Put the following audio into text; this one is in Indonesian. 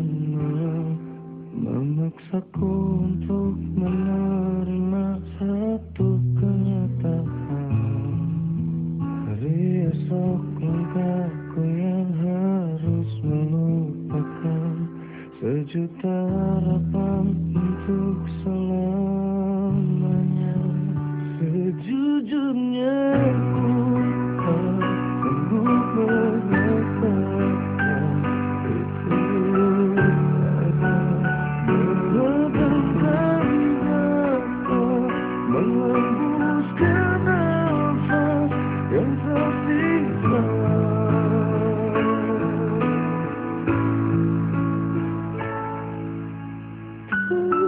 Malam Memaksaku untuk menerima satu kenyataan. Hari esok langkahku yang harus melupakan Sejuta harapan untuk selamanya. Sejujurnya you.